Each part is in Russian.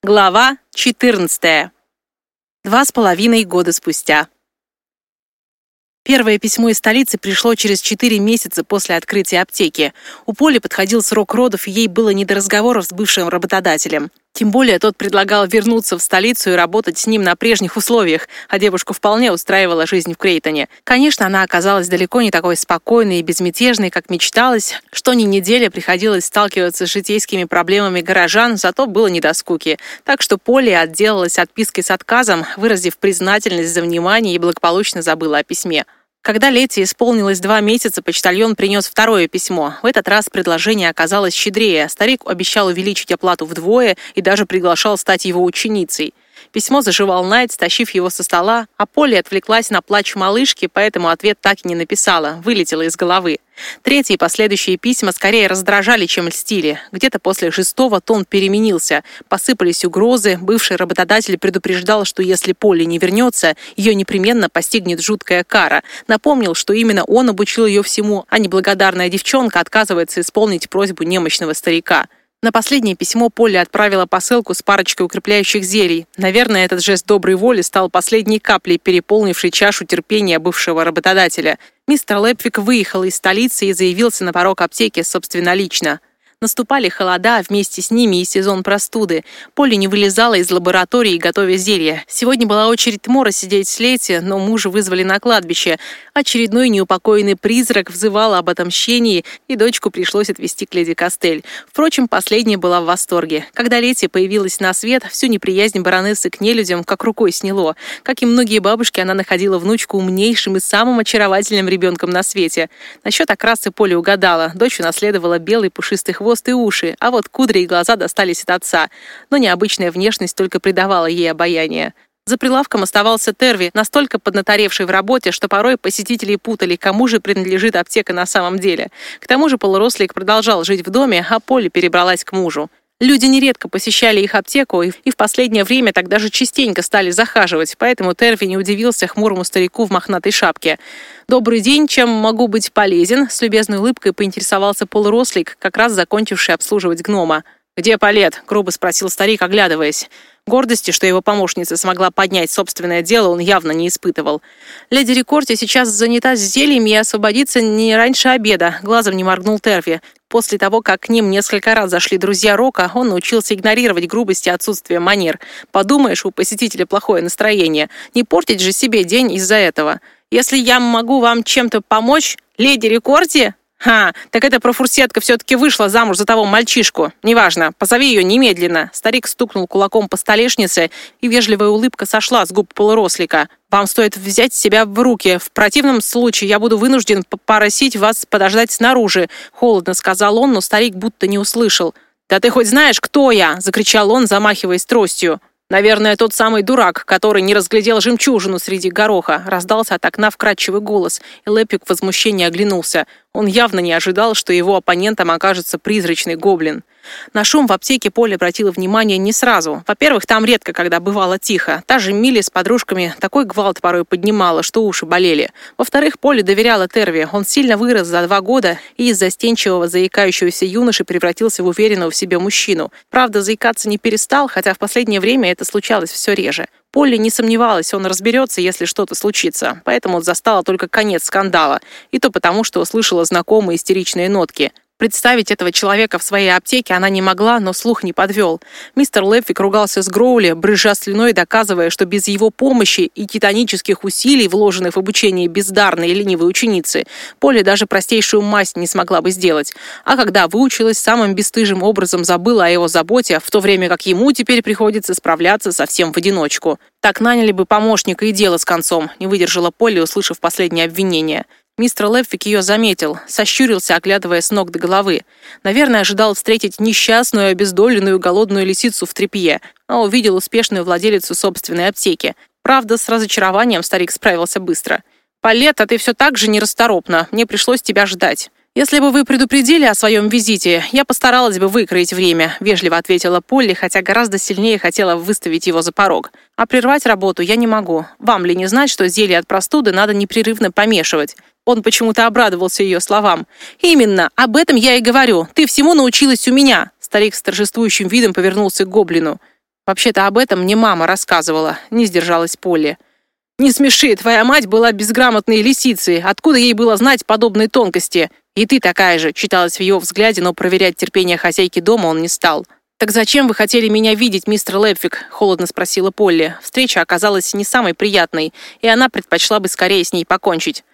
Глава 14. Два с половиной года спустя. Первое письмо из столицы пришло через четыре месяца после открытия аптеки. У Поли подходил срок родов, и ей было не до разговоров с бывшим работодателем. Тем более тот предлагал вернуться в столицу и работать с ним на прежних условиях, а девушку вполне устраивала жизнь в Крейтоне. Конечно, она оказалась далеко не такой спокойной и безмятежной, как мечталось, что ни неделя приходилось сталкиваться с житейскими проблемами горожан, зато было не до скуки. Так что Поли отделалась отпиской с отказом, выразив признательность за внимание и благополучно забыла о письме. Когда Лете исполнилось два месяца, почтальон принес второе письмо. В этот раз предложение оказалось щедрее. Старик обещал увеличить оплату вдвое и даже приглашал стать его ученицей. Письмо заживал Найт, стащив его со стола, а Полли отвлеклась на плач малышки, поэтому ответ так и не написала, вылетела из головы. Третьи и последующие письма скорее раздражали, чем льстили. Где-то после шестого тон переменился. Посыпались угрозы, бывший работодатель предупреждал, что если Полли не вернется, ее непременно постигнет жуткая кара. Напомнил, что именно он обучил ее всему, а неблагодарная девчонка отказывается исполнить просьбу немощного старика. На последнее письмо Полли отправила посылку с парочкой укрепляющих зелий. Наверное, этот жест доброй воли стал последней каплей, переполнившей чашу терпения бывшего работодателя. Мистер Лепвик выехал из столицы и заявился на порог аптеки собственнолично. Наступали холода, а вместе с ними и сезон простуды. Полли не вылезала из лаборатории, готовя зелье. Сегодня была очередь Мора сидеть с Лети, но мужа вызвали на кладбище. Очередной неупокоенный призрак взывал об отомщении, и дочку пришлось отвезти к леди Костель. Впрочем, последняя была в восторге. Когда Лети появилась на свет, всю неприязнь баронессы к нелюдям как рукой сняло. Как и многие бабушки, она находила внучку умнейшим и самым очаровательным ребенком на свете. Насчет окрасы Полли угадала. Дочь унаследовала белый пушистый хвост хвост и уши, а вот кудри и глаза достались от отца. Но необычная внешность только придавала ей обаяние. За прилавком оставался Терви, настолько поднаторевший в работе, что порой посетители путали, кому же принадлежит аптека на самом деле. К тому же полурослик продолжал жить в доме, а Поле перебралась к мужу. Люди нередко посещали их аптеку, и в последнее время так даже частенько стали захаживать, поэтому Терви не удивился хмурому старику в мохнатой шапке. «Добрый день, чем могу быть полезен?» С любезной улыбкой поинтересовался полурослик, как раз закончивший обслуживать гнома. «Где Палет?» — грубо спросил старик, оглядываясь. Гордости, что его помощница смогла поднять собственное дело, он явно не испытывал. Леди Рекорти сейчас занята с зельями и освободится не раньше обеда, глазом не моргнул Терви. После того, как к ним несколько раз зашли друзья Рока, он научился игнорировать грубости и отсутствие манер. Подумаешь, у посетителя плохое настроение. Не портить же себе день из-за этого. Если я могу вам чем-то помочь, леди Рекорди, «Ха, так эта профурсетка все-таки вышла замуж за того мальчишку. Неважно, позови ее немедленно». Старик стукнул кулаком по столешнице, и вежливая улыбка сошла с губ полурослика. «Вам стоит взять себя в руки. В противном случае я буду вынужден попросить вас подождать снаружи», — холодно сказал он, но старик будто не услышал. «Да ты хоть знаешь, кто я?» — закричал он, замахиваясь тростью. «Наверное, тот самый дурак, который не разглядел жемчужину среди гороха», раздался от окна вкрадчивый голос, и Лепик в возмущении оглянулся. Он явно не ожидал, что его оппонентом окажется призрачный гоблин. На шум в аптеке Поле обратила внимание не сразу. Во-первых, там редко, когда бывало тихо. Та же Милли с подружками такой гвалт порой поднимала, что уши болели. Во-вторых, Поле доверяла Терви. Он сильно вырос за два года и из застенчивого, заикающегося юноши превратился в уверенного в себе мужчину. Правда, заикаться не перестал, хотя в последнее время это случалось все реже. Полли не сомневалась, он разберется, если что-то случится, поэтому застала только конец скандала, и то потому, что услышала знакомые истеричные нотки. Представить этого человека в своей аптеке она не могла, но слух не подвел. Мистер Лепвик ругался с Гроули, брызжа слюной, доказывая, что без его помощи и титанических усилий, вложенных в обучение бездарной и ленивой ученицы, Поле даже простейшую мазь не смогла бы сделать. А когда выучилась, самым бесстыжим образом забыла о его заботе, в то время как ему теперь приходится справляться совсем в одиночку. Так наняли бы помощника и дело с концом, не выдержала Полли, услышав последнее обвинение. Мистер Лепфик ее заметил, сощурился, оглядывая с ног до головы. Наверное, ожидал встретить несчастную, обездоленную, голодную лисицу в тряпье, а увидел успешную владелицу собственной аптеки. Правда, с разочарованием старик справился быстро. «Палетта, ты все так же нерасторопна. Мне пришлось тебя ждать». «Если бы вы предупредили о своем визите, я постаралась бы выкроить время», — вежливо ответила Полли, хотя гораздо сильнее хотела выставить его за порог. «А прервать работу я не могу. Вам ли не знать, что зелье от простуды надо непрерывно помешивать? Он почему-то обрадовался ее словам. «Именно, об этом я и говорю. Ты всему научилась у меня!» Старик с торжествующим видом повернулся к гоблину. «Вообще-то об этом мне мама рассказывала», — не сдержалась Полли. «Не смеши, твоя мать была безграмотной лисицей. Откуда ей было знать подобные тонкости? И ты такая же», — читалось в ее взгляде, но проверять терпение хозяйки дома он не стал. «Так зачем вы хотели меня видеть, мистер Лепфик?» — холодно спросила Полли. Встреча оказалась не самой приятной, и она предпочла бы скорее с ней покончить.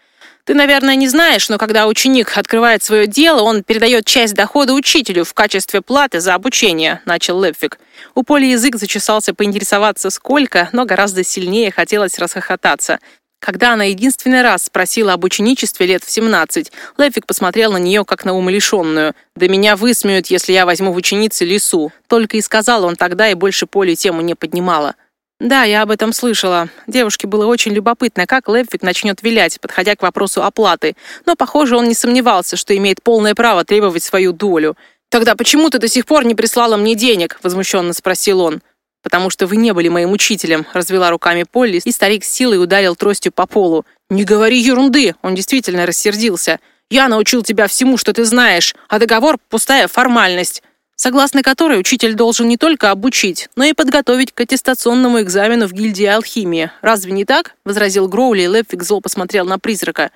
«Ты, наверное, не знаешь, но когда ученик открывает свое дело, он передает часть дохода учителю в качестве платы за обучение», — начал Лепфик. У Поли язык зачесался поинтересоваться сколько, но гораздо сильнее хотелось расхохотаться. Когда она единственный раз спросила об ученичестве лет в 17, Лефик посмотрел на нее как на умалишенную. «Да меня высмеют, если я возьму в ученицы лису». Только и сказал он тогда, и больше Поле тему не поднимала. Да, я об этом слышала. Девушке было очень любопытно, как Лепвик начнет вилять, подходя к вопросу оплаты. Но, похоже, он не сомневался, что имеет полное право требовать свою долю. «Тогда почему ты до сих пор не прислала мне денег?» – возмущенно спросил он потому что вы не были моим учителем», — развела руками Полли, и старик с силой ударил тростью по полу. «Не говори ерунды!» — он действительно рассердился. «Я научил тебя всему, что ты знаешь, а договор — пустая формальность» согласно которой учитель должен не только обучить, но и подготовить к аттестационному экзамену в гильдии алхимии. Разве не так?» — возразил Гроули, и Лепфик зло посмотрел на призрака.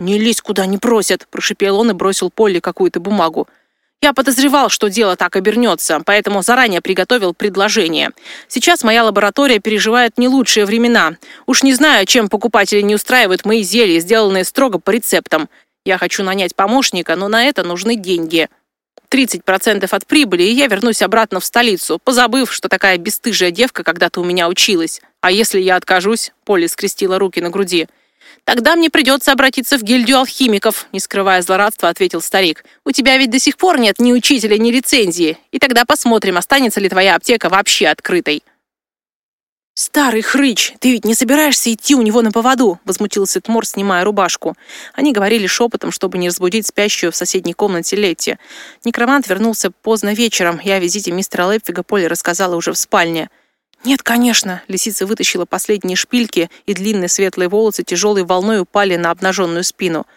«Не лезь, куда не просят!» — прошипел он и бросил Полли какую-то бумагу. Я подозревал, что дело так обернется, поэтому заранее приготовил предложение. Сейчас моя лаборатория переживает не лучшие времена. Уж не знаю, чем покупатели не устраивают мои зелья, сделанные строго по рецептам. Я хочу нанять помощника, но на это нужны деньги. 30% от прибыли, и я вернусь обратно в столицу, позабыв, что такая бесстыжая девка когда-то у меня училась. А если я откажусь? Полли скрестила руки на груди. «Тогда мне придется обратиться в гильдию алхимиков», не скрывая злорадства, ответил старик. «У тебя ведь до сих пор нет ни учителя, ни лицензии. И тогда посмотрим, останется ли твоя аптека вообще открытой». «Старый хрыч, ты ведь не собираешься идти у него на поводу?» — возмутился Тмор, снимая рубашку. Они говорили шепотом, чтобы не разбудить спящую в соседней комнате Летти. Некромант вернулся поздно вечером. Я о визите мистера Лепфига Поле рассказала уже в спальне. «Нет, конечно!» Лисица вытащила последние шпильки, и длинные светлые волосы тяжелой волной упали на обнаженную спину.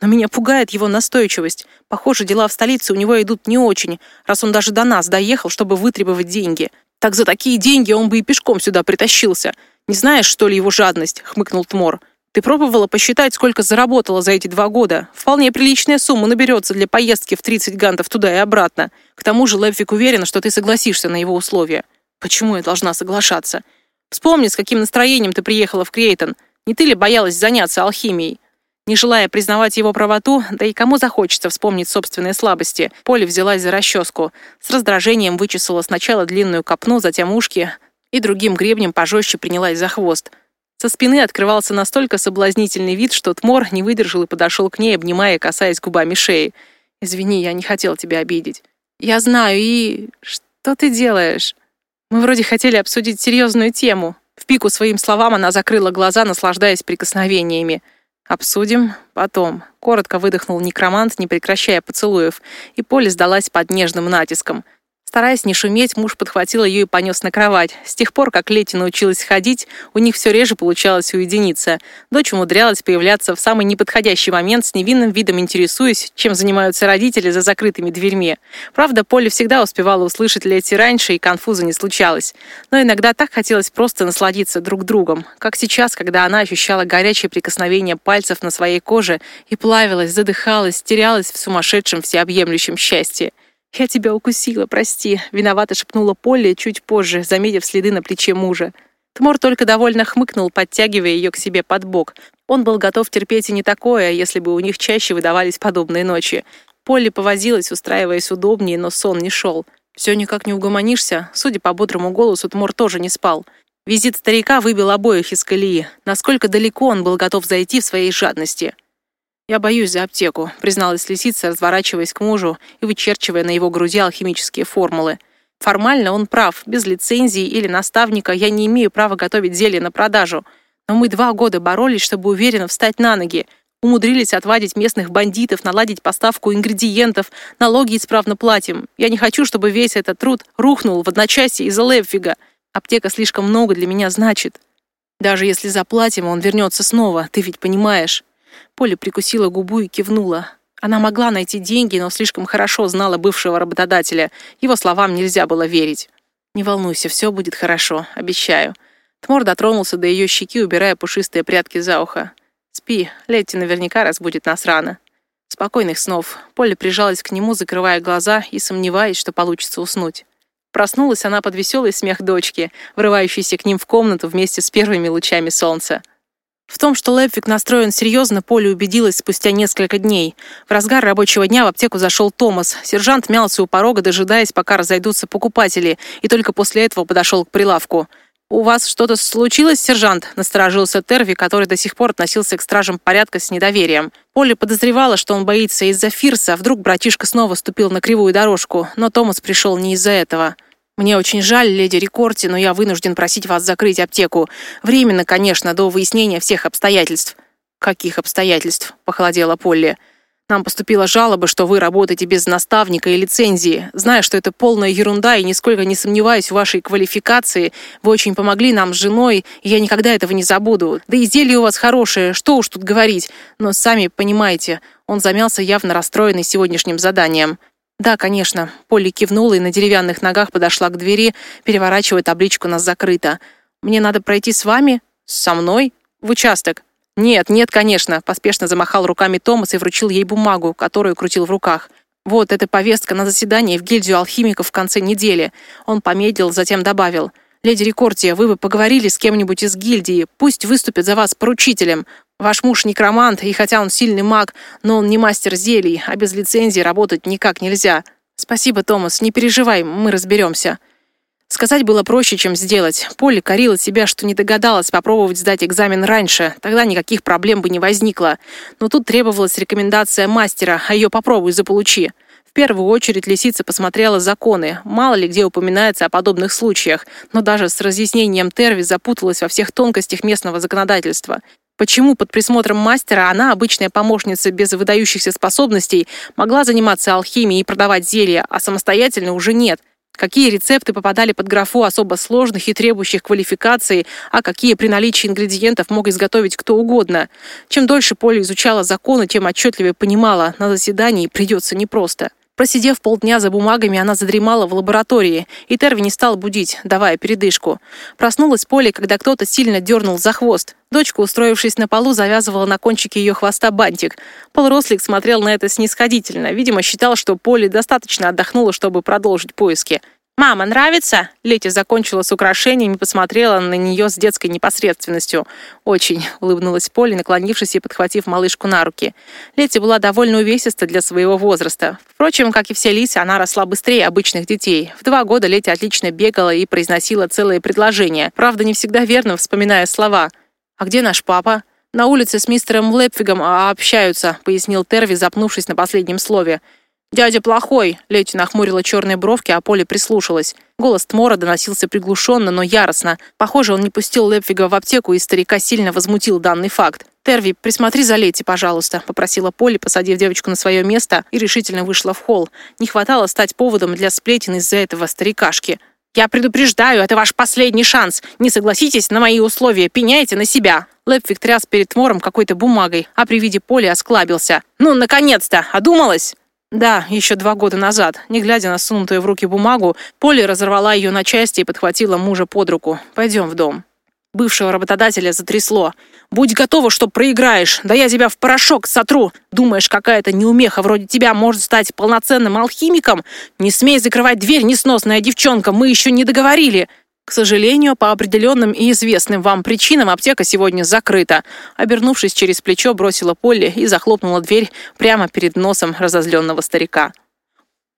Но меня пугает его настойчивость. Похоже, дела в столице у него идут не очень, раз он даже до нас доехал, чтобы вытребовать деньги. Так за такие деньги он бы и пешком сюда притащился. Не знаешь, что ли, его жадность?» — хмыкнул Тмор. «Ты пробовала посчитать, сколько заработала за эти два года? Вполне приличная сумма наберется для поездки в 30 гантов туда и обратно. К тому же Леввик уверен, что ты согласишься на его условия». Почему я должна соглашаться? Вспомни, с каким настроением ты приехала в Крейтон. Не ты ли боялась заняться алхимией? Не желая признавать его правоту, да и кому захочется вспомнить собственные слабости, Поле взялась за расческу. С раздражением вычесала сначала длинную копну, затем ушки, и другим гребнем пожестче принялась за хвост. Со спины открывался настолько соблазнительный вид, что Тмор не выдержал и подошел к ней, обнимая касаясь губами шеи. «Извини, я не хотел тебя обидеть». «Я знаю, и... что ты делаешь?» Мы вроде хотели обсудить серьезную тему. В пику своим словам она закрыла глаза, наслаждаясь прикосновениями. «Обсудим потом», — коротко выдохнул некромант, не прекращая поцелуев, и Поле сдалась под нежным натиском — Стараясь не шуметь, муж подхватил ее и понес на кровать. С тех пор, как Лети научилась ходить, у них все реже получалось уединиться. Дочь умудрялась появляться в самый неподходящий момент с невинным видом интересуясь, чем занимаются родители за закрытыми дверьми. Правда, Поле всегда успевала услышать Лети раньше, и конфуза не случалось. Но иногда так хотелось просто насладиться друг другом, как сейчас, когда она ощущала горячее прикосновение пальцев на своей коже и плавилась, задыхалась, терялась в сумасшедшем всеобъемлющем счастье. «Я тебя укусила, прости», — виновато шепнула Полли чуть позже, заметив следы на плече мужа. Тмор только довольно хмыкнул, подтягивая ее к себе под бок. Он был готов терпеть и не такое, если бы у них чаще выдавались подобные ночи. Полли повозилась, устраиваясь удобнее, но сон не шел. «Все никак не угомонишься?» Судя по бодрому голосу, Тмор тоже не спал. Визит старика выбил обоих из колеи. Насколько далеко он был готов зайти в своей жадности. «Я боюсь за аптеку», — призналась лисица, разворачиваясь к мужу и вычерчивая на его груди алхимические формулы. «Формально он прав. Без лицензии или наставника я не имею права готовить зелье на продажу. Но мы два года боролись, чтобы уверенно встать на ноги. Умудрились отвадить местных бандитов, наладить поставку ингредиентов, налоги исправно платим. Я не хочу, чтобы весь этот труд рухнул в одночасье из-за Лепфига. Аптека слишком много для меня значит. Даже если заплатим, он вернется снова, ты ведь понимаешь». Поля прикусила губу и кивнула. Она могла найти деньги, но слишком хорошо знала бывшего работодателя. Его словам нельзя было верить. Не волнуйся, все будет хорошо, обещаю. Тмор дотронулся до ее щеки, убирая пушистые прятки за ухо. Спи, Летти наверняка разбудит нас рано. Спокойных снов. Полли прижалась к нему, закрывая глаза и сомневаясь, что получится уснуть. Проснулась она под веселый смех дочки, врывающейся к ним в комнату вместе с первыми лучами солнца. В том, что Лепвик настроен серьезно, Поле убедилась спустя несколько дней. В разгар рабочего дня в аптеку зашел Томас. Сержант мялся у порога, дожидаясь, пока разойдутся покупатели, и только после этого подошел к прилавку. «У вас что-то случилось, сержант?» – насторожился Терви, который до сих пор относился к стражам порядка с недоверием. Поле подозревала, что он боится из-за Фирса, вдруг братишка снова ступил на кривую дорожку, но Томас пришел не из-за этого. Мне очень жаль, леди Рикорти, но я вынужден просить вас закрыть аптеку. Временно, конечно, до выяснения всех обстоятельств». «Каких обстоятельств?» – похолодела Полли. «Нам поступила жалоба, что вы работаете без наставника и лицензии. Зная, что это полная ерунда и нисколько не сомневаюсь в вашей квалификации, вы очень помогли нам с женой, и я никогда этого не забуду. Да и зелье у вас хорошее, что уж тут говорить. Но сами понимаете, он замялся явно расстроенный сегодняшним заданием. «Да, конечно». Полли кивнула и на деревянных ногах подошла к двери, переворачивая табличку «Нас закрыто». «Мне надо пройти с вами? Со мной? В участок?» «Нет, нет, конечно», — поспешно замахал руками Томас и вручил ей бумагу, которую крутил в руках. «Вот, эта повестка на заседание в гильдию алхимиков в конце недели». Он помедлил, затем добавил. «Леди Рекордия, вы бы поговорили с кем-нибудь из гильдии. Пусть выступит за вас поручителем. Ваш муж некромант, и хотя он сильный маг, но он не мастер зелий, а без лицензии работать никак нельзя. Спасибо, Томас, не переживай, мы разберемся. Сказать было проще, чем сделать. Полли корила себя, что не догадалась попробовать сдать экзамен раньше. Тогда никаких проблем бы не возникло. Но тут требовалась рекомендация мастера, а ее попробуй заполучи. В первую очередь лисица посмотрела законы. Мало ли где упоминается о подобных случаях, но даже с разъяснением Терви запуталась во всех тонкостях местного законодательства. Почему под присмотром мастера она, обычная помощница без выдающихся способностей, могла заниматься алхимией и продавать зелья, а самостоятельно уже нет? Какие рецепты попадали под графу особо сложных и требующих квалификации, а какие при наличии ингредиентов мог изготовить кто угодно? Чем дольше Поля изучала законы, тем отчетливее понимала, на заседании придется непросто. Просидев полдня за бумагами, она задремала в лаборатории, и Терви не стал будить, давая передышку. Проснулась Поле, когда кто-то сильно дернул за хвост. Дочка, устроившись на полу, завязывала на кончике ее хвоста бантик. Полрослик смотрел на это снисходительно. Видимо, считал, что Поле достаточно отдохнула, чтобы продолжить поиски. «Мама, нравится?» Летя закончила с украшениями и посмотрела на нее с детской непосредственностью. «Очень», — улыбнулась Поля, наклонившись и подхватив малышку на руки. Летя была довольно увесиста для своего возраста. Впрочем, как и все лисы, она росла быстрее обычных детей. В два года Летя отлично бегала и произносила целые предложения. Правда, не всегда верно, вспоминая слова. «А где наш папа?» «На улице с мистером Лепфигом а, общаются», — пояснил Терви, запнувшись на последнем слове. «Дядя плохой!» — Лети нахмурила черные бровки, а Поле прислушалась. Голос Тмора доносился приглушенно, но яростно. Похоже, он не пустил Лепфига в аптеку, и старика сильно возмутил данный факт. «Терви, присмотри за Лети, пожалуйста», — попросила Полли, посадив девочку на свое место, и решительно вышла в холл. Не хватало стать поводом для сплетен из-за этого старикашки. «Я предупреждаю, это ваш последний шанс. Не согласитесь на мои условия, пеняйте на себя». Лепфик тряс перед Тмором какой-то бумагой, а при виде Поли осклабился. «Ну, наконец-то! Одумалась?» Да, еще два года назад. Не глядя на сунутую в руки бумагу, Полли разорвала ее на части и подхватила мужа под руку. «Пойдем в дом». Бывшего работодателя затрясло. «Будь готова, что проиграешь. Да я тебя в порошок сотру. Думаешь, какая-то неумеха вроде тебя может стать полноценным алхимиком? Не смей закрывать дверь, несносная девчонка, мы еще не договорили!» К сожалению, по определенным и известным вам причинам аптека сегодня закрыта. Обернувшись через плечо, бросила Полли и захлопнула дверь прямо перед носом разозленного старика.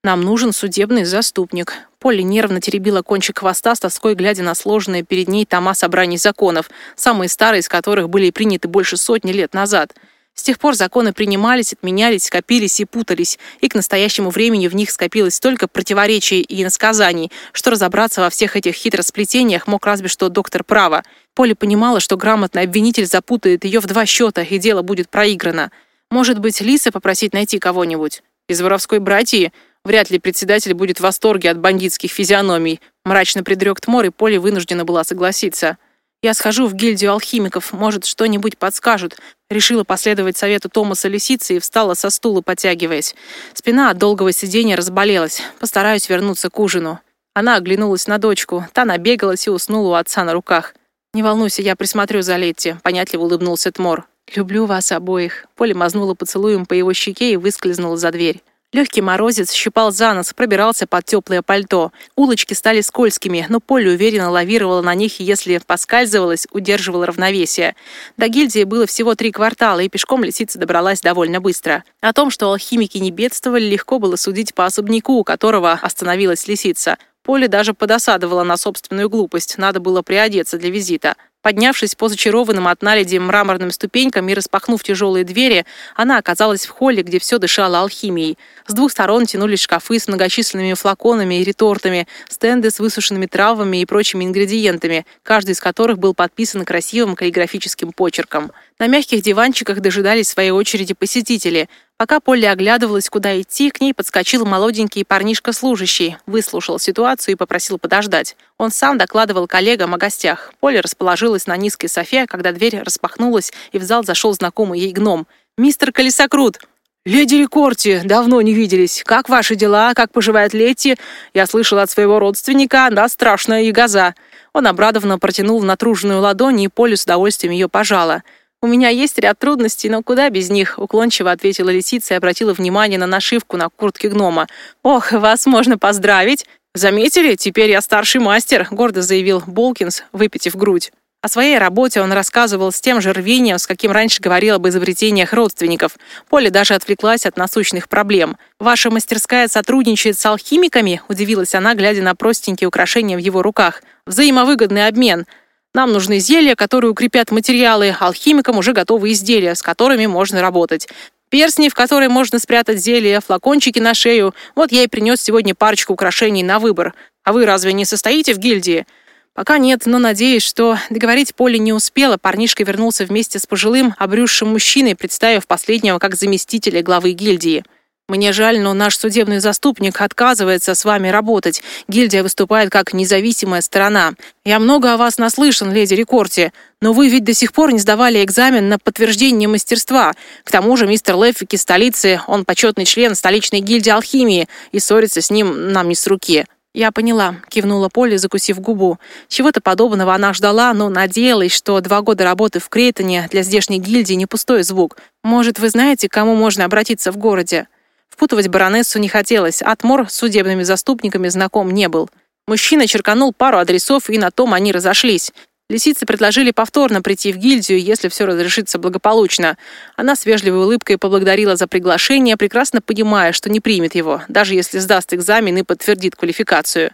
«Нам нужен судебный заступник». Полли нервно теребила кончик хвоста с тоской, глядя на сложенные перед ней тома собраний законов, самые старые из которых были приняты больше сотни лет назад – с тех пор законы принимались, отменялись, скопились и путались, и к настоящему времени в них скопилось столько противоречий и иносказаний, что разобраться во всех этих хитросплетениях мог разве что доктор права. Поля понимала, что грамотный обвинитель запутает ее в два счета, и дело будет проиграно. Может быть, Лиса попросить найти кого-нибудь? Из воровской братьи? Вряд ли председатель будет в восторге от бандитских физиономий. Мрачно предрек Тмор, и Поле вынуждена была согласиться. Я схожу в гильдию алхимиков, может, что-нибудь подскажут. Решила последовать совету Томаса Лисицы и встала со стула, потягиваясь. Спина от долгого сидения разболелась. Постараюсь вернуться к ужину. Она оглянулась на дочку. Та набегалась и уснула у отца на руках. «Не волнуйся, я присмотрю за Летти», — понятливо улыбнулся Тмор. «Люблю вас обоих». Поля мазнула поцелуем по его щеке и выскользнула за дверь. Легкий морозец щипал за нос, пробирался под теплое пальто. Улочки стали скользкими, но Поле уверенно лавировала на них и, если поскальзывалась, удерживала равновесие. До гильдии было всего три квартала, и пешком лисица добралась довольно быстро. О том, что алхимики не бедствовали, легко было судить по особняку, у которого остановилась лисица. Поле даже подосадовала на собственную глупость, надо было приодеться для визита. Поднявшись по зачарованным от наледи мраморным ступенькам и распахнув тяжелые двери, она оказалась в холле, где все дышало алхимией. С двух сторон тянулись шкафы с многочисленными флаконами и ретортами, стенды с высушенными травами и прочими ингредиентами, каждый из которых был подписан красивым каллиграфическим почерком. На мягких диванчиках дожидались своей очереди посетители. Пока Полли оглядывалась, куда идти, к ней подскочил молоденький парнишка-служащий, выслушал ситуацию и попросил подождать. Он сам докладывал коллегам о гостях. Полли расположилась на низкой софе, когда дверь распахнулась, и в зал зашел знакомый ей гном. «Мистер Колесокрут!» «Леди Рекорти, давно не виделись. Как ваши дела? Как поживает Летти? Я слышал от своего родственника, она страшная ягоза». Он обрадованно протянул натруженную ладонь, и Поле с удовольствием ее пожала. «У меня есть ряд трудностей, но куда без них?» — уклончиво ответила лисица и обратила внимание на нашивку на куртке гнома. «Ох, вас можно поздравить!» «Заметили? Теперь я старший мастер», — гордо заявил Болкинс, выпитив грудь. О своей работе он рассказывал с тем же рвением, с каким раньше говорил об изобретениях родственников. Поле даже отвлеклась от насущных проблем. «Ваша мастерская сотрудничает с алхимиками?» – удивилась она, глядя на простенькие украшения в его руках. «Взаимовыгодный обмен. Нам нужны зелья, которые укрепят материалы, алхимикам уже готовы изделия, с которыми можно работать. Перстни, в которые можно спрятать зелья, флакончики на шею. Вот я и принес сегодня парочку украшений на выбор. А вы разве не состоите в гильдии? Пока нет, но надеюсь, что договорить Поле не успела. Парнишка вернулся вместе с пожилым, обрюзшим мужчиной, представив последнего как заместителя главы гильдии. Мне жаль, но наш судебный заступник отказывается с вами работать. Гильдия выступает как независимая сторона. Я много о вас наслышан, леди Рекорти, но вы ведь до сих пор не сдавали экзамен на подтверждение мастерства. К тому же мистер Леффик из столицы, он почетный член столичной гильдии алхимии, и ссориться с ним нам не с руки. «Я поняла», — кивнула Полли, закусив губу. Чего-то подобного она ждала, но надеялась, что два года работы в Крейтоне для здешней гильдии не пустой звук. «Может, вы знаете, к кому можно обратиться в городе?» Впутывать баронессу не хотелось, Атмор с судебными заступниками знаком не был. Мужчина черканул пару адресов, и на том они разошлись. Лисицы предложили повторно прийти в гильдию, если все разрешится благополучно. Она с вежливой улыбкой поблагодарила за приглашение, прекрасно понимая, что не примет его, даже если сдаст экзамен и подтвердит квалификацию.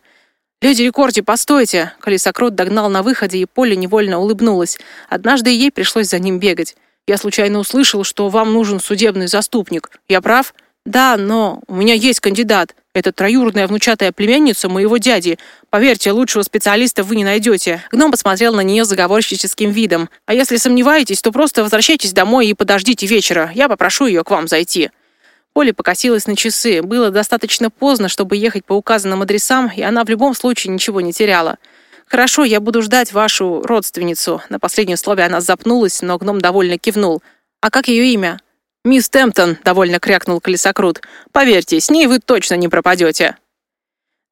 «Леди Рекорди, постойте!» Колесокрот догнал на выходе, и Поле невольно улыбнулась. Однажды ей пришлось за ним бегать. «Я случайно услышал, что вам нужен судебный заступник. Я прав?» «Да, но у меня есть кандидат. Это троюродная внучатая племянница моего дяди. Поверьте, лучшего специалиста вы не найдете». Гном посмотрел на нее заговорщическим видом. «А если сомневаетесь, то просто возвращайтесь домой и подождите вечера. Я попрошу ее к вам зайти». Поля покосилась на часы. Было достаточно поздно, чтобы ехать по указанным адресам, и она в любом случае ничего не теряла. «Хорошо, я буду ждать вашу родственницу». На последнем слове она запнулась, но гном довольно кивнул. «А как ее имя?» «Мисс Темптон», — довольно крякнул колесокрут, — «поверьте, с ней вы точно не пропадете».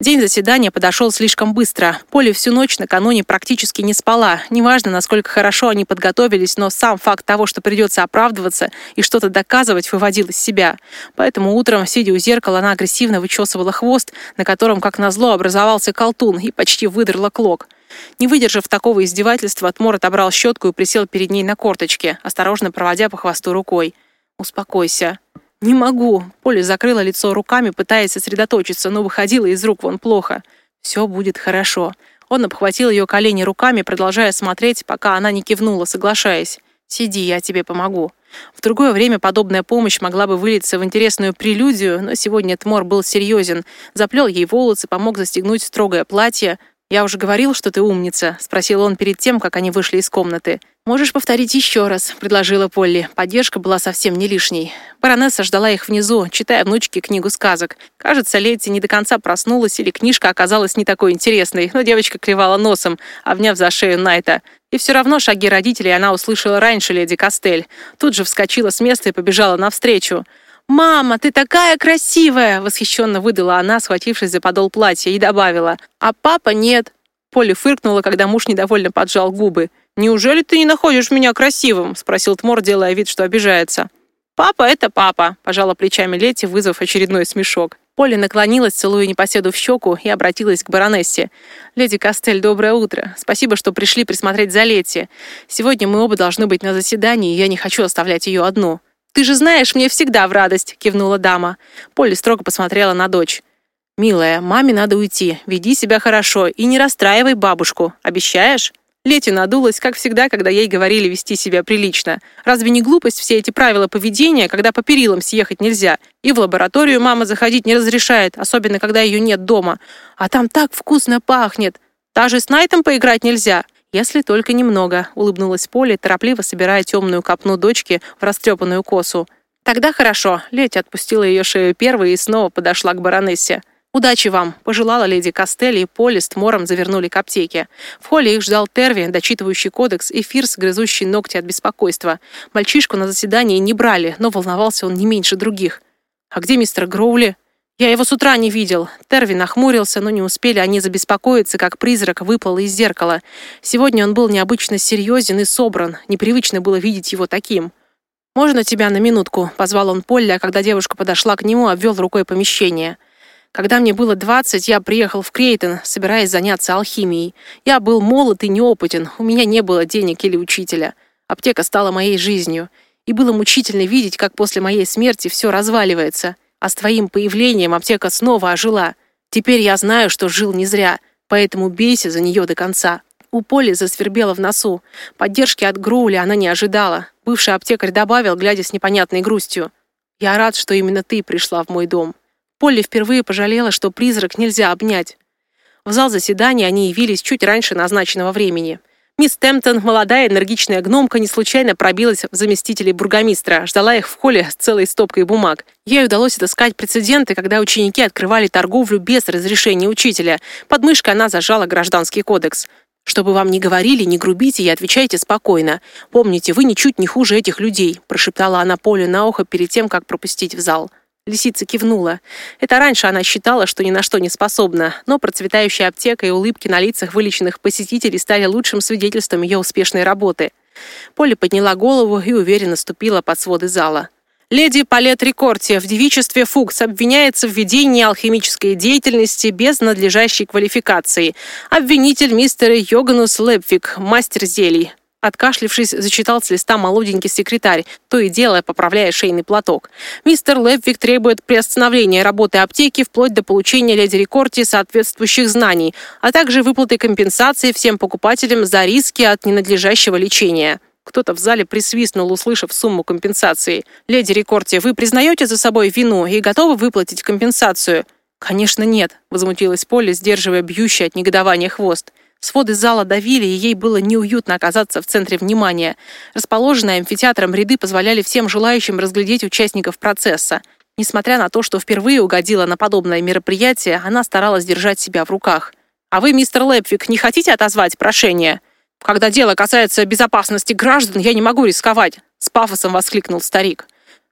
День заседания подошел слишком быстро. Поле всю ночь накануне практически не спала. Неважно, насколько хорошо они подготовились, но сам факт того, что придется оправдываться и что-то доказывать, выводил из себя. Поэтому утром, сидя у зеркала, она агрессивно вычесывала хвост, на котором, как назло, образовался колтун и почти выдрала клок. Не выдержав такого издевательства, Тмор отобрал щетку и присел перед ней на корточке, осторожно проводя по хвосту рукой. «Успокойся». «Не могу». Поля закрыла лицо руками, пытаясь сосредоточиться, но выходила из рук вон плохо. «Все будет хорошо». Он обхватил ее колени руками, продолжая смотреть, пока она не кивнула, соглашаясь. «Сиди, я тебе помогу». В другое время подобная помощь могла бы вылиться в интересную прелюдию, но сегодня Тмор был серьезен. Заплел ей волосы, помог застегнуть строгое платье. «Я уже говорил, что ты умница?» — спросил он перед тем, как они вышли из комнаты. «Можешь повторить еще раз», — предложила Полли. Поддержка была совсем не лишней. Баронесса ждала их внизу, читая внучке книгу сказок. Кажется, Летти не до конца проснулась, или книжка оказалась не такой интересной, но девочка клевала носом, обняв за шею Найта. И все равно шаги родителей она услышала раньше леди Костель. Тут же вскочила с места и побежала навстречу. «Мама, ты такая красивая!» — восхищенно выдала она, схватившись за подол платья, и добавила. «А папа нет!» Полли фыркнула, когда муж недовольно поджал губы. «Неужели ты не находишь меня красивым?» — спросил Тмор, делая вид, что обижается. «Папа — это папа», — пожала плечами Лети, вызвав очередной смешок. Полли наклонилась, целуя непоседу в щеку, и обратилась к баронессе. «Леди Костель, доброе утро. Спасибо, что пришли присмотреть за Лети. Сегодня мы оба должны быть на заседании, и я не хочу оставлять ее одну». «Ты же знаешь, мне всегда в радость», — кивнула дама. Полли строго посмотрела на дочь. «Милая, маме надо уйти. Веди себя хорошо и не расстраивай бабушку. Обещаешь?» Лети надулась, как всегда, когда ей говорили вести себя прилично. Разве не глупость все эти правила поведения, когда по перилам съехать нельзя? И в лабораторию мама заходить не разрешает, особенно когда ее нет дома. А там так вкусно пахнет. Даже с Найтом поиграть нельзя. Если только немного, улыбнулась Поле, торопливо собирая темную копну дочки в растрепанную косу. Тогда хорошо. Лети отпустила ее шею первой и снова подошла к баронессе. «Удачи вам!» – пожелала леди Костелли, и Поли с Тмором завернули к аптеке. В холле их ждал Терви, дочитывающий кодекс, и Фирс, грызущий ногти от беспокойства. Мальчишку на заседании не брали, но волновался он не меньше других. «А где мистер Гроули?» «Я его с утра не видел». Терви нахмурился, но не успели они забеспокоиться, как призрак выпал из зеркала. Сегодня он был необычно серьезен и собран. Непривычно было видеть его таким. «Можно тебя на минутку?» – позвал он Полли, а когда девушка подошла к нему, обвел рукой помещение. Когда мне было 20, я приехал в Крейтон, собираясь заняться алхимией. Я был молод и неопытен, у меня не было денег или учителя. Аптека стала моей жизнью. И было мучительно видеть, как после моей смерти все разваливается. А с твоим появлением аптека снова ожила. Теперь я знаю, что жил не зря, поэтому бейся за нее до конца. У Поли засвербело в носу. Поддержки от Гроули она не ожидала. Бывший аптекарь добавил, глядя с непонятной грустью. «Я рад, что именно ты пришла в мой дом». Полли впервые пожалела, что призрак нельзя обнять. В зал заседания они явились чуть раньше назначенного времени. Мисс Темптон, молодая энергичная гномка, не случайно пробилась в заместителей бургомистра, ждала их в холле с целой стопкой бумаг. Ей удалось отыскать прецеденты, когда ученики открывали торговлю без разрешения учителя. Под мышкой она зажала гражданский кодекс. «Чтобы вам не говорили, не грубите и отвечайте спокойно. Помните, вы ничуть не хуже этих людей», прошептала она Поле на ухо перед тем, как пропустить в зал. Лисица кивнула. Это раньше она считала, что ни на что не способна, но процветающая аптека и улыбки на лицах вылеченных посетителей стали лучшим свидетельством ее успешной работы. Поле подняла голову и уверенно ступила под своды зала. Леди Палет Рикорти в девичестве Фукс обвиняется в ведении алхимической деятельности без надлежащей квалификации. Обвинитель мистер Йоганус Лепвик, мастер зелий. Откашлившись, зачитал с листа молоденький секретарь, то и дело поправляя шейный платок. Мистер Лепвик требует приостановления работы аптеки вплоть до получения леди Рекорти соответствующих знаний, а также выплаты компенсации всем покупателям за риски от ненадлежащего лечения. Кто-то в зале присвистнул, услышав сумму компенсации. «Леди Рекорти, вы признаете за собой вину и готовы выплатить компенсацию?» «Конечно нет», — возмутилась Полли, сдерживая бьющий от негодования хвост. Своды зала давили, и ей было неуютно оказаться в центре внимания. Расположенные амфитеатром ряды позволяли всем желающим разглядеть участников процесса. Несмотря на то, что впервые угодила на подобное мероприятие, она старалась держать себя в руках. «А вы, мистер Лепвик, не хотите отозвать прошение?» «Когда дело касается безопасности граждан, я не могу рисковать», — с пафосом воскликнул старик.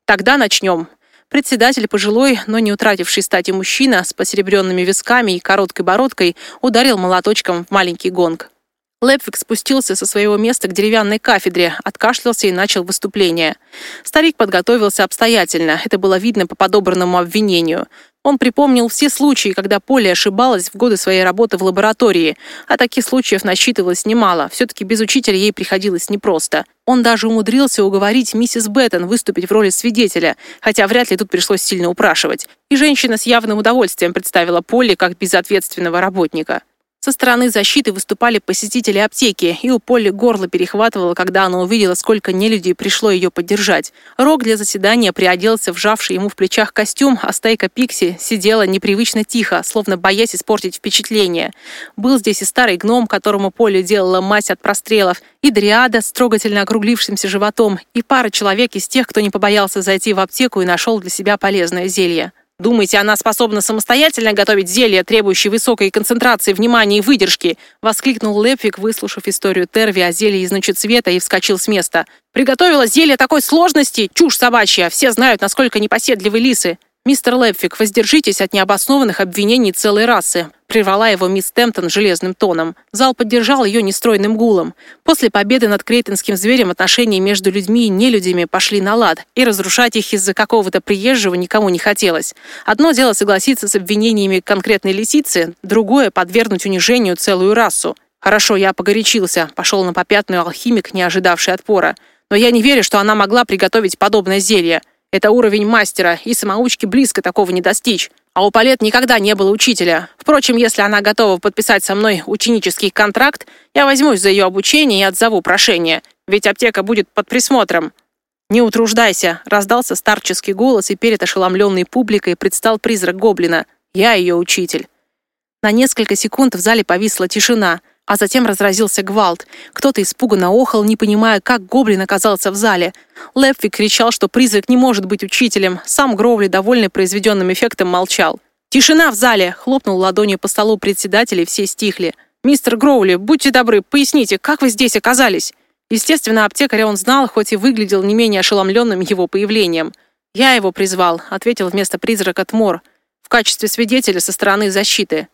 «Тогда начнем. Председатель, пожилой, но не утративший стати мужчина, с посеребренными висками и короткой бородкой, ударил молоточком в маленький гонг. Лепвик спустился со своего места к деревянной кафедре, откашлялся и начал выступление. Старик подготовился обстоятельно, это было видно по подобранному обвинению. Он припомнил все случаи, когда Поле ошибалась в годы своей работы в лаборатории, а таких случаев насчитывалось немало, все-таки без учителя ей приходилось непросто. Он даже умудрился уговорить миссис Беттон выступить в роли свидетеля, хотя вряд ли тут пришлось сильно упрашивать. И женщина с явным удовольствием представила Полли как безответственного работника. Со стороны защиты выступали посетители аптеки, и у Полли горло перехватывало, когда она увидела, сколько нелюдей пришло ее поддержать. Рог для заседания приоделся вжавший ему в плечах костюм, а стайка Пикси сидела непривычно тихо, словно боясь испортить впечатление. Был здесь и старый гном, которому Полли делала мазь от прострелов, и дриада с трогательно округлившимся животом, и пара человек из тех, кто не побоялся зайти в аптеку и нашел для себя полезное зелье. Думаете, она способна самостоятельно готовить зелье, требующее высокой концентрации внимания и выдержки?» — воскликнул Лепвик, выслушав историю Терви о зелье из ночи цвета и вскочил с места. «Приготовила зелье такой сложности? Чушь собачья! Все знают, насколько непоседливы лисы!» «Мистер Лепфик, воздержитесь от необоснованных обвинений целой расы», прервала его мисс Темптон железным тоном. Зал поддержал ее нестройным гулом. После победы над крейтонским зверем отношения между людьми и нелюдями пошли на лад, и разрушать их из-за какого-то приезжего никому не хотелось. Одно дело согласиться с обвинениями конкретной лисицы, другое — подвергнуть унижению целую расу. «Хорошо, я погорячился», — пошел на попятную алхимик, не ожидавший отпора. «Но я не верю, что она могла приготовить подобное зелье». Это уровень мастера, и самоучки близко такого не достичь. А у Палет никогда не было учителя. Впрочем, если она готова подписать со мной ученический контракт, я возьмусь за ее обучение и отзову прошение. Ведь аптека будет под присмотром. «Не утруждайся», — раздался старческий голос, и перед ошеломленной публикой предстал призрак гоблина. «Я ее учитель». На несколько секунд в зале повисла тишина — а затем разразился гвалт. Кто-то испуганно охал, не понимая, как гоблин оказался в зале. Лепфи кричал, что призрак не может быть учителем. Сам Гроули, довольный произведенным эффектом, молчал. «Тишина в зале!» — хлопнул ладонью по столу председатель, и все стихли. «Мистер Гроули, будьте добры, поясните, как вы здесь оказались?» Естественно, аптекаря он знал, хоть и выглядел не менее ошеломленным его появлением. «Я его призвал», — ответил вместо призрака Тмор, «в качестве свидетеля со стороны защиты.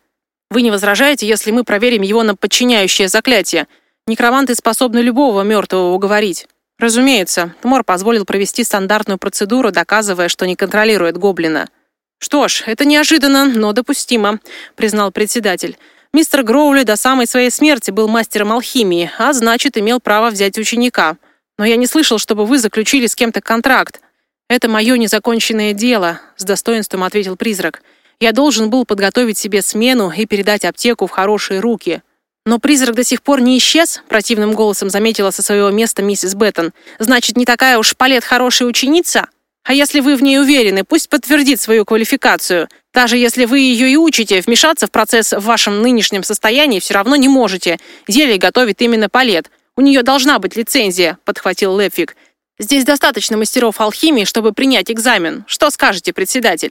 Вы не возражаете, если мы проверим его на подчиняющее заклятие? Некроманты способны любого мертвого уговорить. Разумеется, Тмор позволил провести стандартную процедуру, доказывая, что не контролирует гоблина. «Что ж, это неожиданно, но допустимо», — признал председатель. «Мистер Гроули до самой своей смерти был мастером алхимии, а значит, имел право взять ученика. Но я не слышал, чтобы вы заключили с кем-то контракт. Это мое незаконченное дело», — с достоинством ответил призрак. Я должен был подготовить себе смену и передать аптеку в хорошие руки. Но призрак до сих пор не исчез, противным голосом заметила со своего места миссис Беттон. Значит, не такая уж Палет хорошая ученица? А если вы в ней уверены, пусть подтвердит свою квалификацию. Даже если вы ее и учите, вмешаться в процесс в вашем нынешнем состоянии все равно не можете. Зелье готовит именно Палет. У нее должна быть лицензия, подхватил Лепфик. Здесь достаточно мастеров алхимии, чтобы принять экзамен. Что скажете, председатель?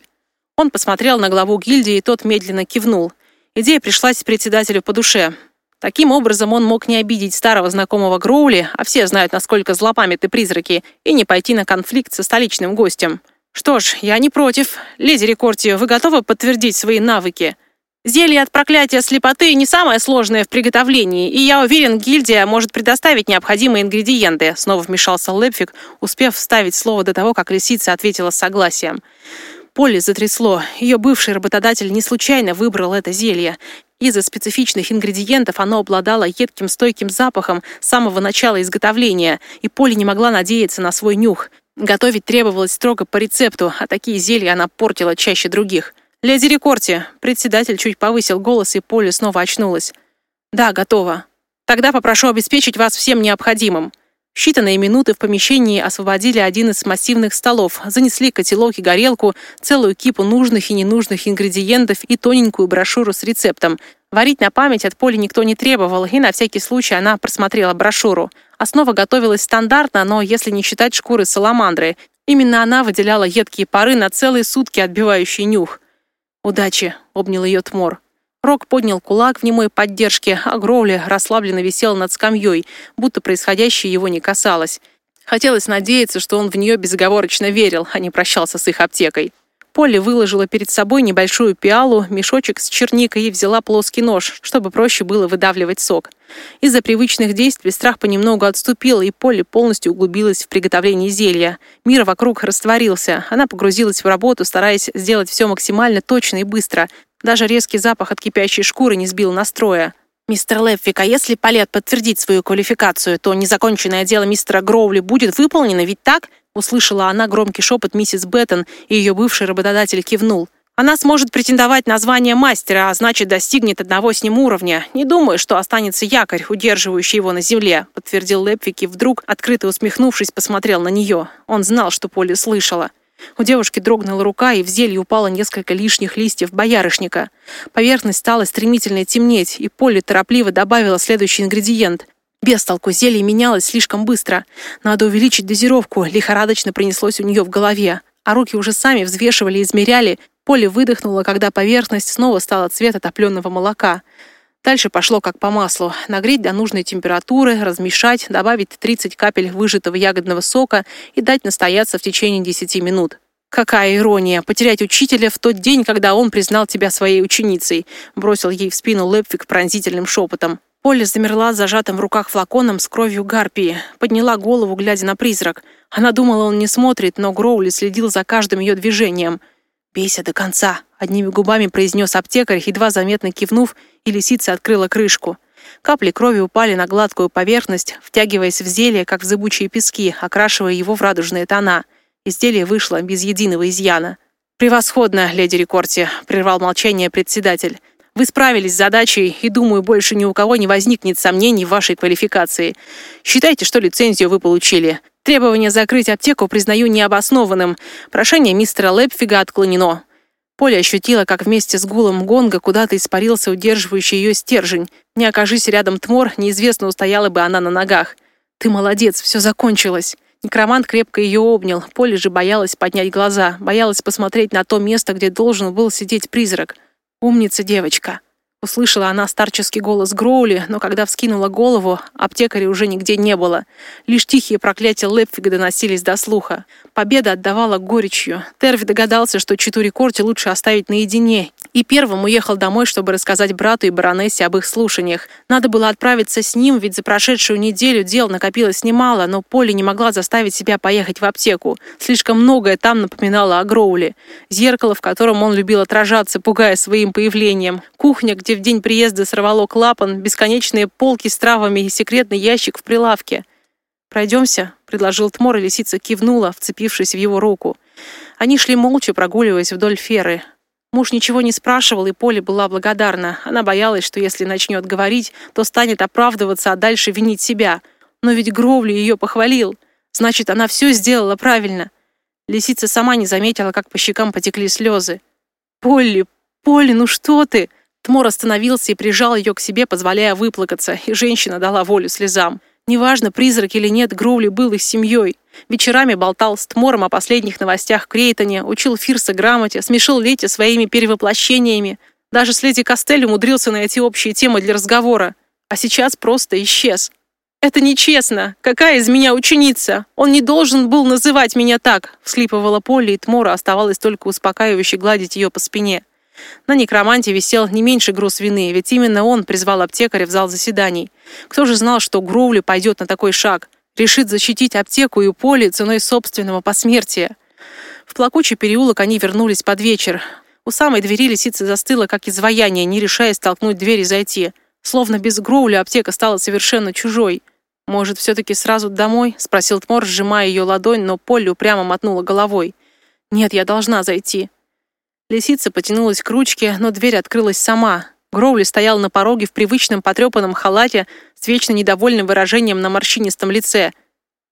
Он посмотрел на главу гильдии, и тот медленно кивнул. Идея пришлась председателю по душе. Таким образом, он мог не обидеть старого знакомого Гроули, а все знают, насколько злопамятны призраки, и не пойти на конфликт со столичным гостем. «Что ж, я не против. Леди Рекорти, вы готовы подтвердить свои навыки?» Зелье от проклятия слепоты не самое сложное в приготовлении, и я уверен, гильдия может предоставить необходимые ингредиенты», снова вмешался Лепфик, успев вставить слово до того, как лисица ответила с согласием. Полли затрясло. Ее бывший работодатель не случайно выбрал это зелье. Из-за специфичных ингредиентов оно обладало едким стойким запахом с самого начала изготовления, и Полли не могла надеяться на свой нюх. Готовить требовалось строго по рецепту, а такие зелья она портила чаще других. «Леди Рекорти!» Председатель чуть повысил голос, и Полли снова очнулась. «Да, готово. Тогда попрошу обеспечить вас всем необходимым». Считанные минуты в помещении освободили один из массивных столов, занесли котелок и горелку, целую кипу нужных и ненужных ингредиентов и тоненькую брошюру с рецептом. Варить на память от Поли никто не требовал, и на всякий случай она просмотрела брошюру. Основа готовилась стандартно, но если не считать шкуры саламандры. Именно она выделяла едкие пары на целые сутки, отбивающий нюх. «Удачи!» — обнял ее Тмор. Рок поднял кулак в немой поддержке, а Гроули расслабленно висел над скамьей, будто происходящее его не касалось. Хотелось надеяться, что он в нее безоговорочно верил, а не прощался с их аптекой. Полли выложила перед собой небольшую пиалу, мешочек с черникой и взяла плоский нож, чтобы проще было выдавливать сок. Из-за привычных действий страх понемногу отступил, и Полли полностью углубилась в приготовление зелья. Мир вокруг растворился. Она погрузилась в работу, стараясь сделать все максимально точно и быстро. Даже резкий запах от кипящей шкуры не сбил настроя. «Мистер Лепфик, а если Палет подтвердит свою квалификацию, то незаконченное дело мистера Гроули будет выполнено, ведь так?» Услышала она громкий шепот миссис Беттон, и ее бывший работодатель кивнул. «Она сможет претендовать на звание мастера, а значит, достигнет одного с ним уровня. Не думаю, что останется якорь, удерживающий его на земле», подтвердил Лепфик и вдруг, открыто усмехнувшись, посмотрел на нее. Он знал, что Поле слышала. У девушки дрогнула рука, и в зелье упало несколько лишних листьев боярышника. Поверхность стала стремительно темнеть, и Полли торопливо добавила следующий ингредиент. Без толку зелье менялось слишком быстро. Надо увеличить дозировку, лихорадочно принеслось у нее в голове. А руки уже сами взвешивали и измеряли. Поле выдохнула, когда поверхность снова стала цвета топленого молока. Дальше пошло как по маслу. Нагреть до нужной температуры, размешать, добавить 30 капель выжатого ягодного сока и дать настояться в течение 10 минут. «Какая ирония! Потерять учителя в тот день, когда он признал тебя своей ученицей!» бросил ей в спину Лепвик пронзительным шепотом. Поля замерла с зажатым в руках флаконом с кровью гарпии, подняла голову, глядя на призрак. Она думала, он не смотрит, но Гроули следил за каждым ее движением. «Бейся до конца!» — одними губами произнес аптекарь, едва заметно кивнув, и лисица открыла крышку. Капли крови упали на гладкую поверхность, втягиваясь в зелье, как в зыбучие пески, окрашивая его в радужные тона — Изделие вышло без единого изъяна. «Превосходно, леди Рекорти», — прервал молчание председатель. «Вы справились с задачей, и, думаю, больше ни у кого не возникнет сомнений в вашей квалификации. Считайте, что лицензию вы получили. Требование закрыть аптеку признаю необоснованным. Прошение мистера Лепфига отклонено». Поля ощутила, как вместе с гулом гонга куда-то испарился удерживающий ее стержень. Не окажись рядом Тмор, неизвестно, устояла бы она на ногах. «Ты молодец, все закончилось». Некромант крепко ее обнял. Поле же боялась поднять глаза, боялась посмотреть на то место, где должен был сидеть призрак. «Умница девочка!» Услышала она старческий голос Гроули, но когда вскинула голову, аптекаря уже нигде не было. Лишь тихие проклятия Лепфига доносились до слуха. Победа отдавала горечью. Терви догадался, что Читури Корти лучше оставить наедине, и первым уехал домой, чтобы рассказать брату и баронессе об их слушаниях. Надо было отправиться с ним, ведь за прошедшую неделю дел накопилось немало, но Поли не могла заставить себя поехать в аптеку. Слишком многое там напоминало о Гроуле. Зеркало, в котором он любил отражаться, пугая своим появлением. Кухня, где в день приезда сорвало клапан, бесконечные полки с травами и секретный ящик в прилавке. «Пройдемся», — предложил Тмор, и лисица кивнула, вцепившись в его руку. Они шли молча, прогуливаясь вдоль феры. Муж ничего не спрашивал, и Поле была благодарна. Она боялась, что если начнет говорить, то станет оправдываться, а дальше винить себя. Но ведь Гровли ее похвалил. Значит, она все сделала правильно. Лисица сама не заметила, как по щекам потекли слезы. «Полли, Полли, ну что ты?» Тмор остановился и прижал ее к себе, позволяя выплакаться, и женщина дала волю слезам. Неважно, призрак или нет, Гроули был их семьей. Вечерами болтал с Тмором о последних новостях Крейтоне, учил Фирса грамоте, смешил Лети своими перевоплощениями. Даже с Леди Костель умудрился найти общие темы для разговора. А сейчас просто исчез. «Это нечестно! Какая из меня ученица? Он не должен был называть меня так!» Вслипывала Полли, и Тмора оставалось только успокаивающе гладить ее по спине. На некроманте висел не меньше груз вины, ведь именно он призвал аптекаря в зал заседаний. Кто же знал, что Гроули пойдет на такой шаг? Решит защитить аптеку и поле ценой собственного посмертия. В плакучий переулок они вернулись под вечер. У самой двери лисица застыла, как изваяние, не решаясь толкнуть дверь и зайти. Словно без Гроули аптека стала совершенно чужой. «Может, все-таки сразу домой?» — спросил Тмор, сжимая ее ладонь, но Полли упрямо мотнула головой. «Нет, я должна зайти». Лисица потянулась к ручке, но дверь открылась сама. Гроули стоял на пороге в привычном потрепанном халате с вечно недовольным выражением на морщинистом лице.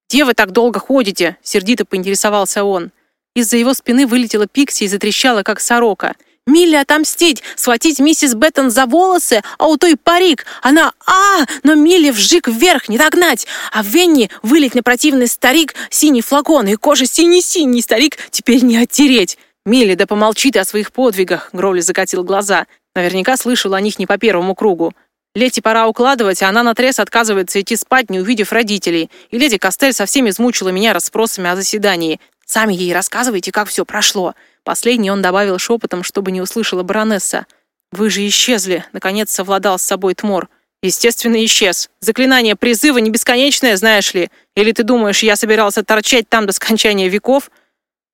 «Где вы так долго ходите?» — сердито поинтересовался он. Из-за его спины вылетела Пикси и затрещала, как сорока. «Милли отомстить! Схватить миссис Беттон за волосы, а у той парик! Она а, Но Милли вжик вверх, не догнать! А Венни вылить на противный старик синий флакон, и кожа синий-синий старик теперь не оттереть!» «Милли, да помолчи ты о своих подвигах!» Гроули закатил глаза. Наверняка слышал о них не по первому кругу. Лети пора укладывать, а она наотрез отказывается идти спать, не увидев родителей. И леди Костель совсем измучила меня расспросами о заседании. Сами ей рассказывайте, как все прошло. Последний он добавил шепотом, чтобы не услышала баронесса. «Вы же исчезли!» — наконец совладал с собой Тмор. «Естественно, исчез. Заклинание призыва не бесконечное, знаешь ли. Или ты думаешь, я собирался торчать там до скончания веков?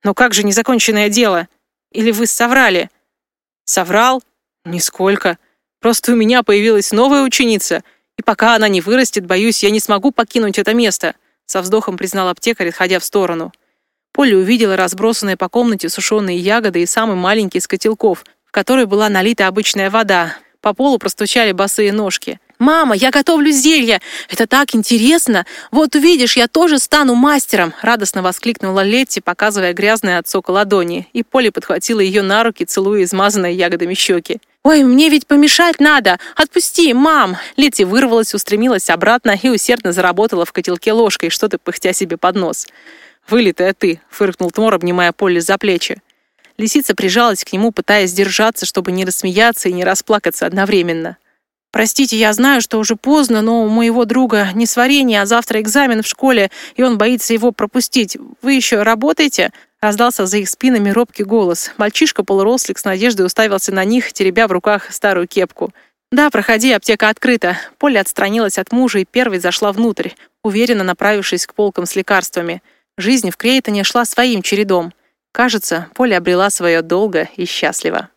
Но как же незаконченное дело? Или вы соврали? Соврал? Нисколько. Просто у меня появилась новая ученица, и пока она не вырастет, боюсь, я не смогу покинуть это место, со вздохом признал аптекарь, отходя в сторону. Поле увидела разбросанные по комнате сушеные ягоды и самый маленький из котелков, в который была налита обычная вода. По полу простучали босые ножки. «Мама, я готовлю зелье! Это так интересно! Вот увидишь, я тоже стану мастером!» Радостно воскликнула Летти, показывая грязные от сока ладони. И Поле подхватила ее на руки, целуя измазанные ягодами щеки. «Ой, мне ведь помешать надо! Отпусти, мам!» Летти вырвалась, устремилась обратно и усердно заработала в котелке ложкой, что-то пыхтя себе под нос. «Вылитая ты!» — фыркнул Тмор, обнимая Полли за плечи. Лисица прижалась к нему, пытаясь сдержаться, чтобы не рассмеяться и не расплакаться одновременно. «Простите, я знаю, что уже поздно, но у моего друга не сварение, а завтра экзамен в школе, и он боится его пропустить. Вы еще работаете?» Раздался за их спинами робкий голос. Мальчишка-полурослик с надеждой уставился на них, теребя в руках старую кепку. «Да, проходи, аптека открыта». Поля отстранилась от мужа и первой зашла внутрь, уверенно направившись к полкам с лекарствами. Жизнь в Крейтоне шла своим чередом. Кажется, Поля обрела свое долго и счастливо.